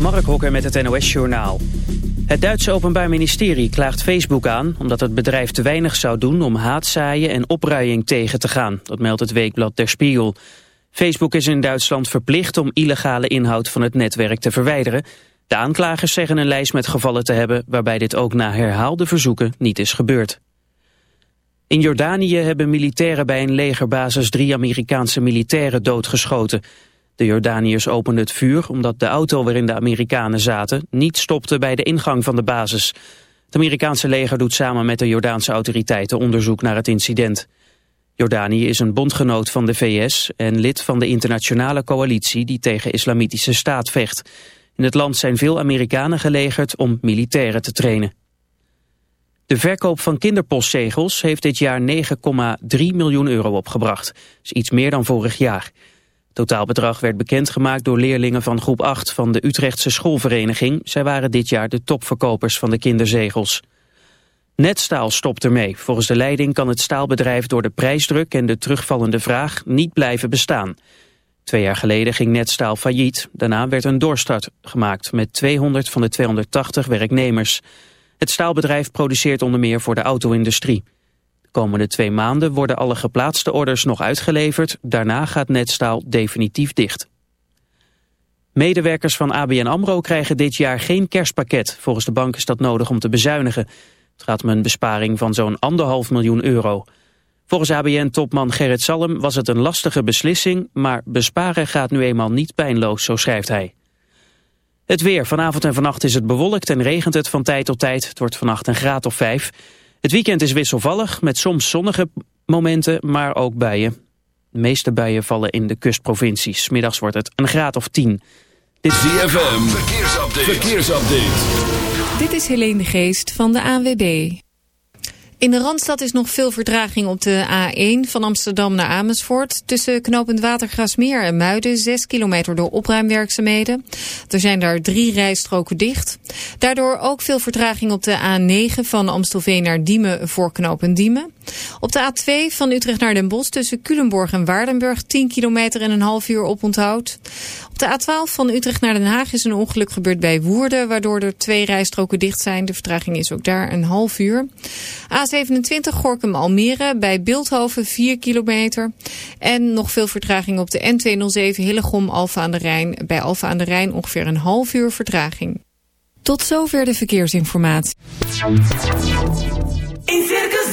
Mark Hokker met het NOS Journaal. Het Duitse Openbaar Ministerie klaagt Facebook aan... omdat het bedrijf te weinig zou doen om haatzaaien en opruiing tegen te gaan. Dat meldt het weekblad Der Spiegel. Facebook is in Duitsland verplicht om illegale inhoud van het netwerk te verwijderen. De aanklagers zeggen een lijst met gevallen te hebben... waarbij dit ook na herhaalde verzoeken niet is gebeurd. In Jordanië hebben militairen bij een legerbasis drie Amerikaanse militairen doodgeschoten... De Jordaniërs openden het vuur omdat de auto waarin de Amerikanen zaten niet stopte bij de ingang van de basis. Het Amerikaanse leger doet samen met de Jordaanse autoriteiten onderzoek naar het incident. Jordanië is een bondgenoot van de VS en lid van de internationale coalitie die tegen islamitische staat vecht. In het land zijn veel Amerikanen gelegerd om militairen te trainen. De verkoop van kinderpostzegels heeft dit jaar 9,3 miljoen euro opgebracht. Dat is iets meer dan vorig jaar. Totaalbedrag werd bekendgemaakt door leerlingen van groep 8 van de Utrechtse schoolvereniging. Zij waren dit jaar de topverkopers van de kinderzegels. Netstaal stopt ermee. Volgens de leiding kan het staalbedrijf door de prijsdruk en de terugvallende vraag niet blijven bestaan. Twee jaar geleden ging Netstaal failliet. Daarna werd een doorstart gemaakt met 200 van de 280 werknemers. Het staalbedrijf produceert onder meer voor de auto-industrie komende twee maanden worden alle geplaatste orders nog uitgeleverd. Daarna gaat Netstaal definitief dicht. Medewerkers van ABN AMRO krijgen dit jaar geen kerstpakket. Volgens de bank is dat nodig om te bezuinigen. Het gaat om een besparing van zo'n anderhalf miljoen euro. Volgens ABN-topman Gerrit Salm was het een lastige beslissing... maar besparen gaat nu eenmaal niet pijnloos, zo schrijft hij. Het weer. Vanavond en vannacht is het bewolkt en regent het van tijd tot tijd. Het wordt vannacht een graad of vijf. Het weekend is wisselvallig met soms zonnige momenten, maar ook buien. De meeste buien vallen in de kustprovincies. Middags wordt het een graad of 10. Dit is ZFM, verkeersupdate. verkeersupdate. Dit is Helene de Geest van de ANWB. In de Randstad is nog veel vertraging op de A1 van Amsterdam naar Amersfoort. Tussen knooppunt Watergrasmeer en Muiden, 6 kilometer door opruimwerkzaamheden. Er zijn daar drie rijstroken dicht. Daardoor ook veel vertraging op de A9 van Amstelveen naar Diemen voor knooppunt Diemen. Op de A2 van Utrecht naar Den Bosch tussen Culemborg en Waardenburg 10 kilometer en een half uur op onthoud. Op de A12 van Utrecht naar Den Haag is een ongeluk gebeurd bij Woerden, waardoor er twee rijstroken dicht zijn. De vertraging is ook daar een half uur. A27 Gorkum-Almere bij Beeldhoven 4 kilometer. En nog veel vertraging op de N207 Hillegom-Alfa aan de Rijn. Bij Alfa aan de Rijn ongeveer een half uur vertraging. Tot zover de verkeersinformatie. In Circus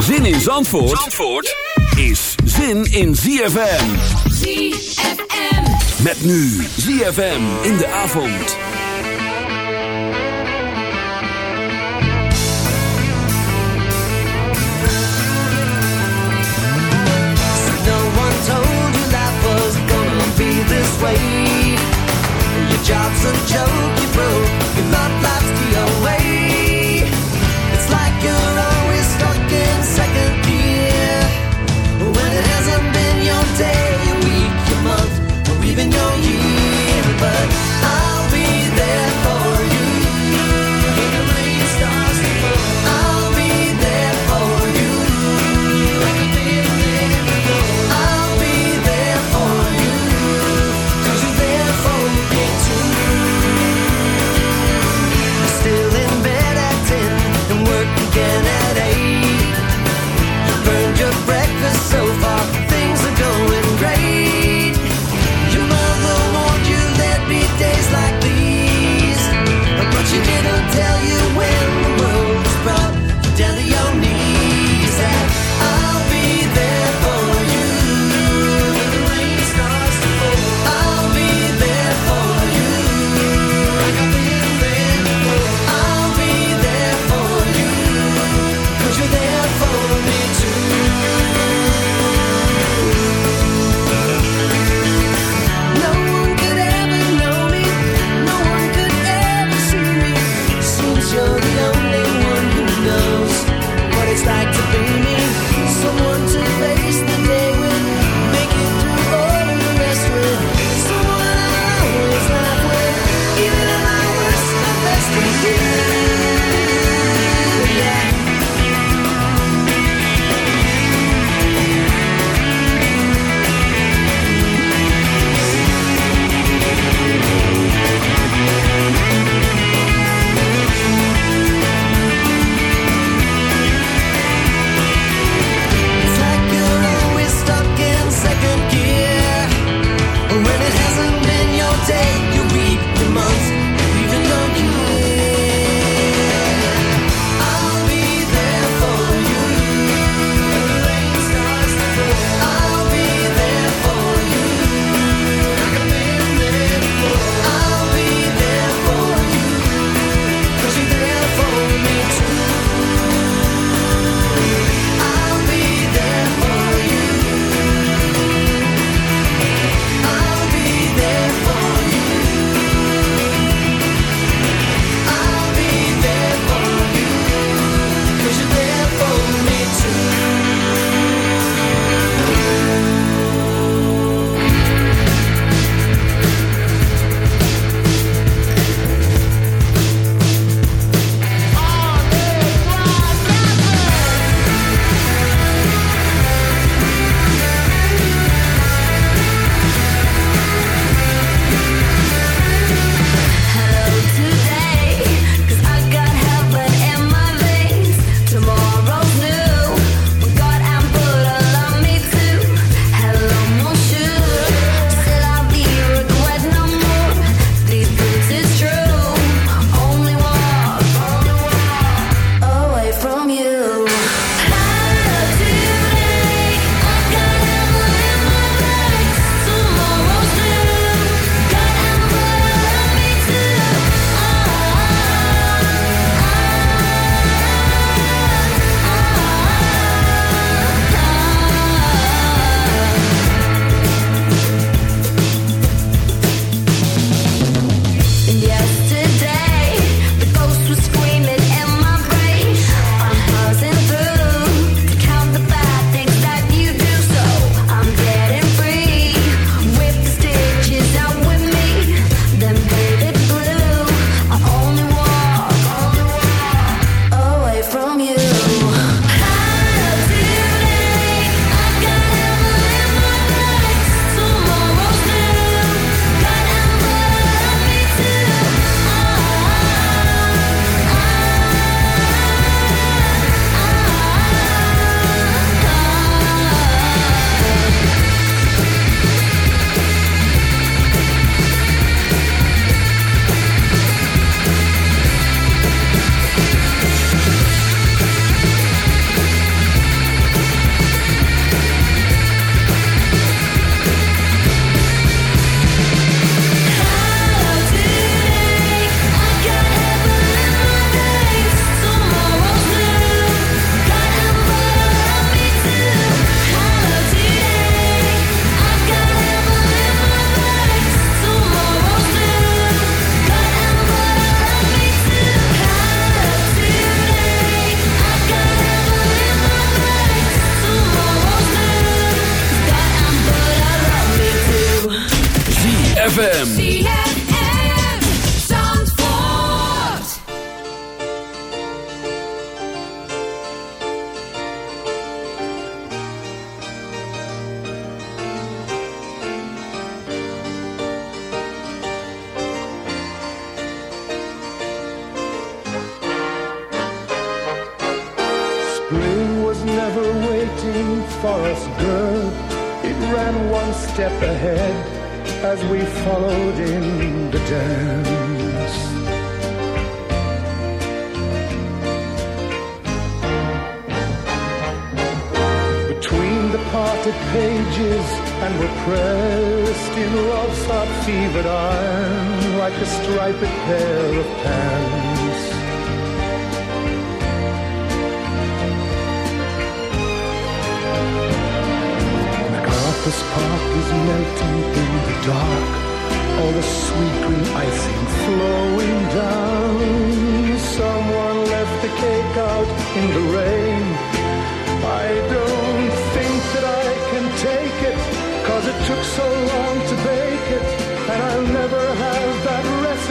Zin in Zandvoort, Zandvoort is zin in ZFM. ZFM. Met nu ZFM in de avond. No one told you life was gonna be this way. Your job's a joke, you broke. Your love life's the away.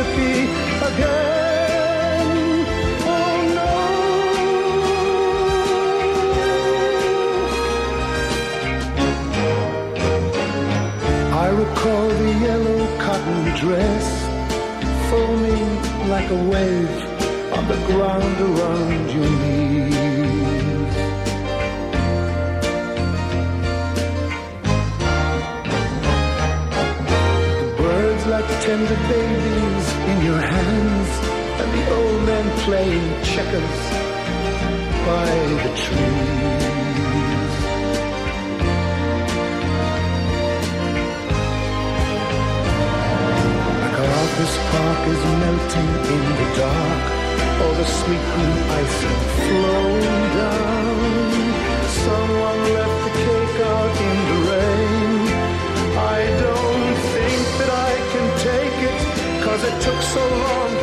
philosophy again. Oh, recall the yellow cotton dress foaming like a wave on the ground around you. checkers by the trees. This park is melting in the dark, all the sweet green ice icing flowing down. Someone left the cake out in the rain. I don't think that I can take it, cause it took so long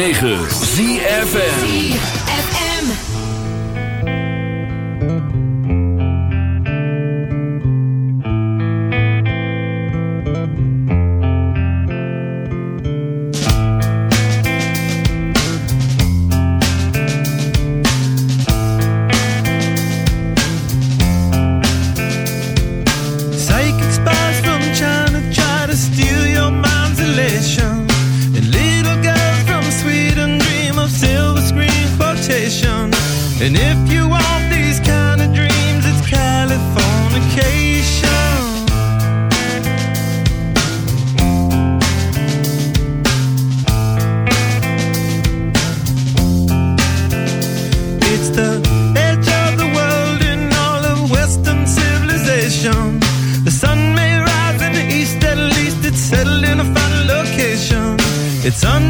106.9 It's un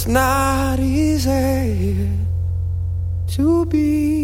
It's not easy to be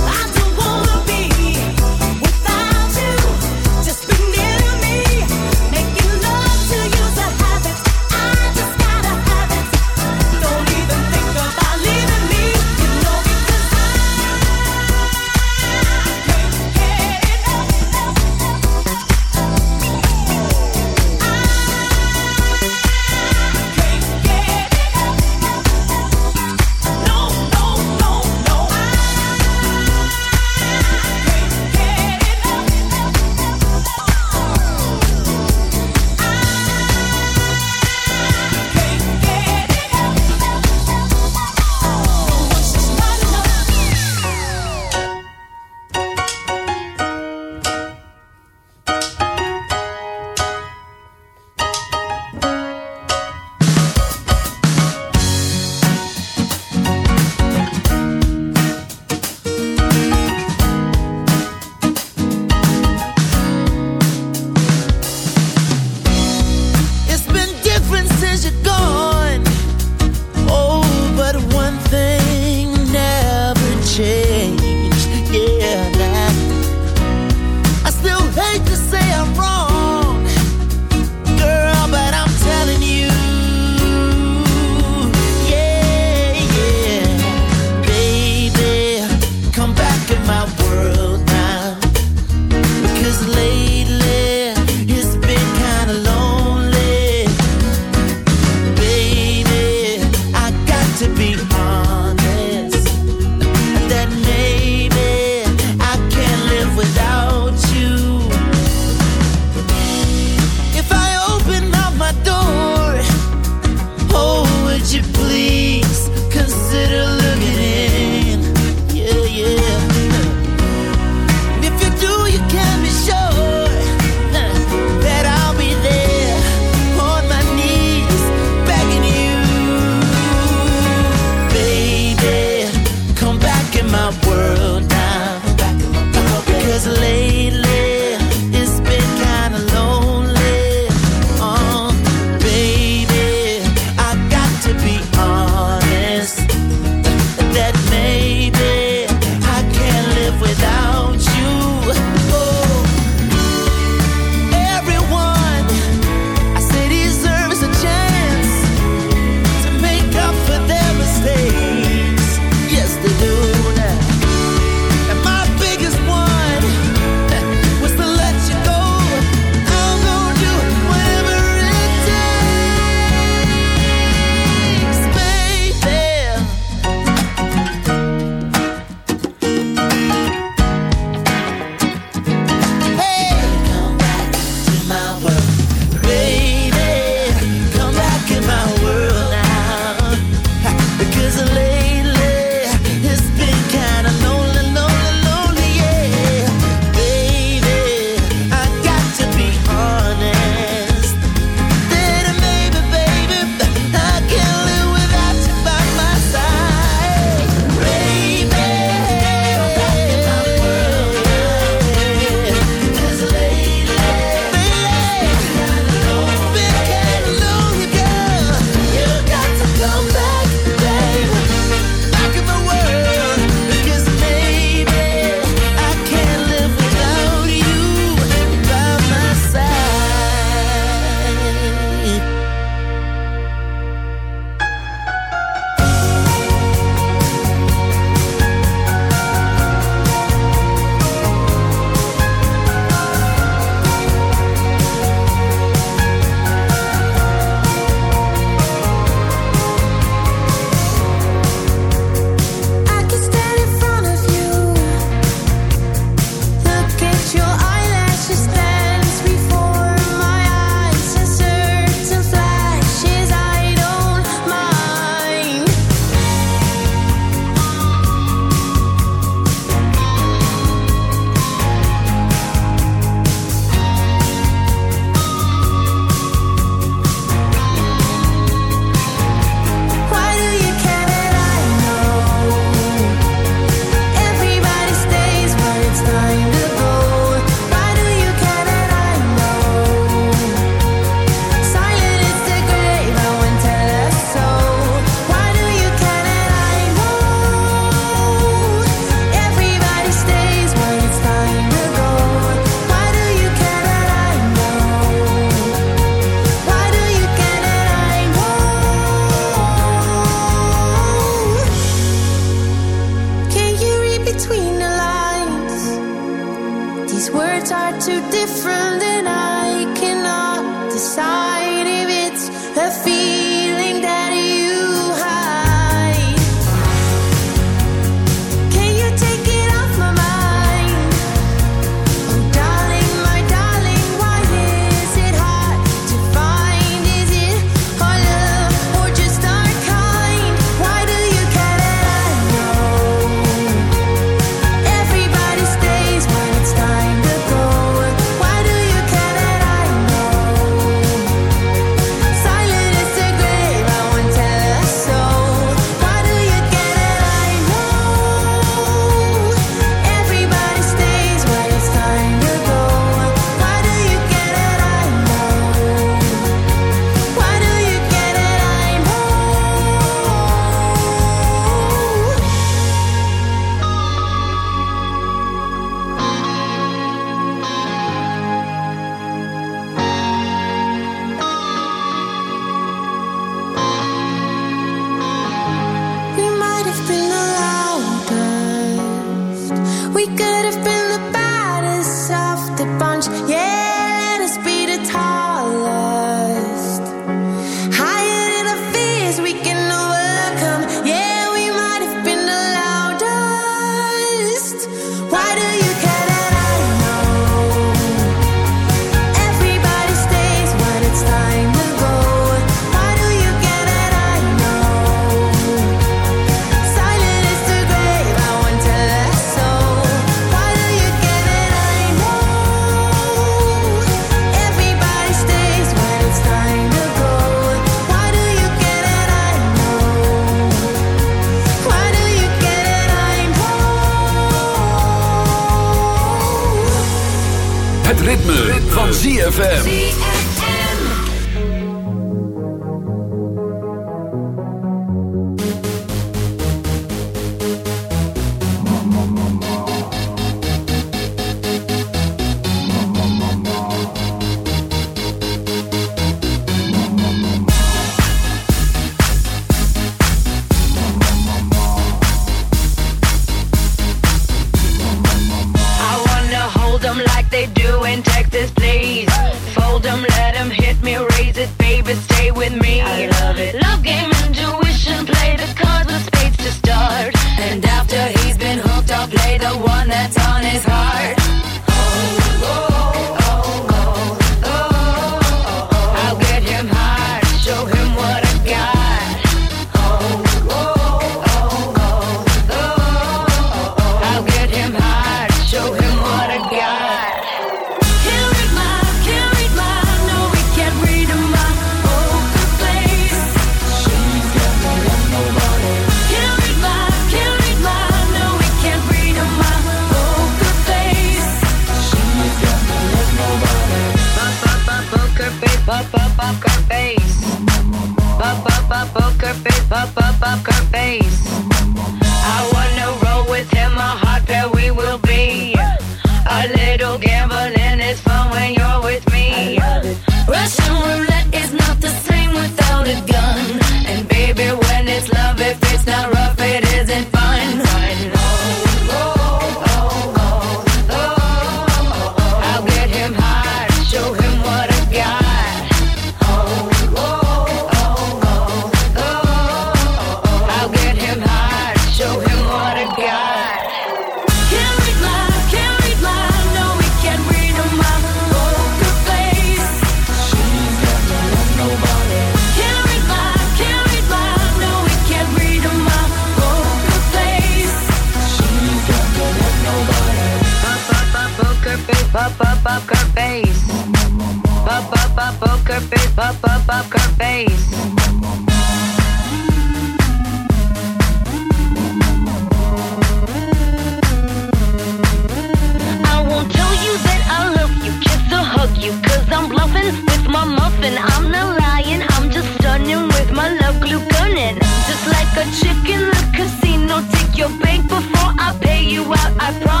a chick in the casino. Take your bank before I pay you out. I promise.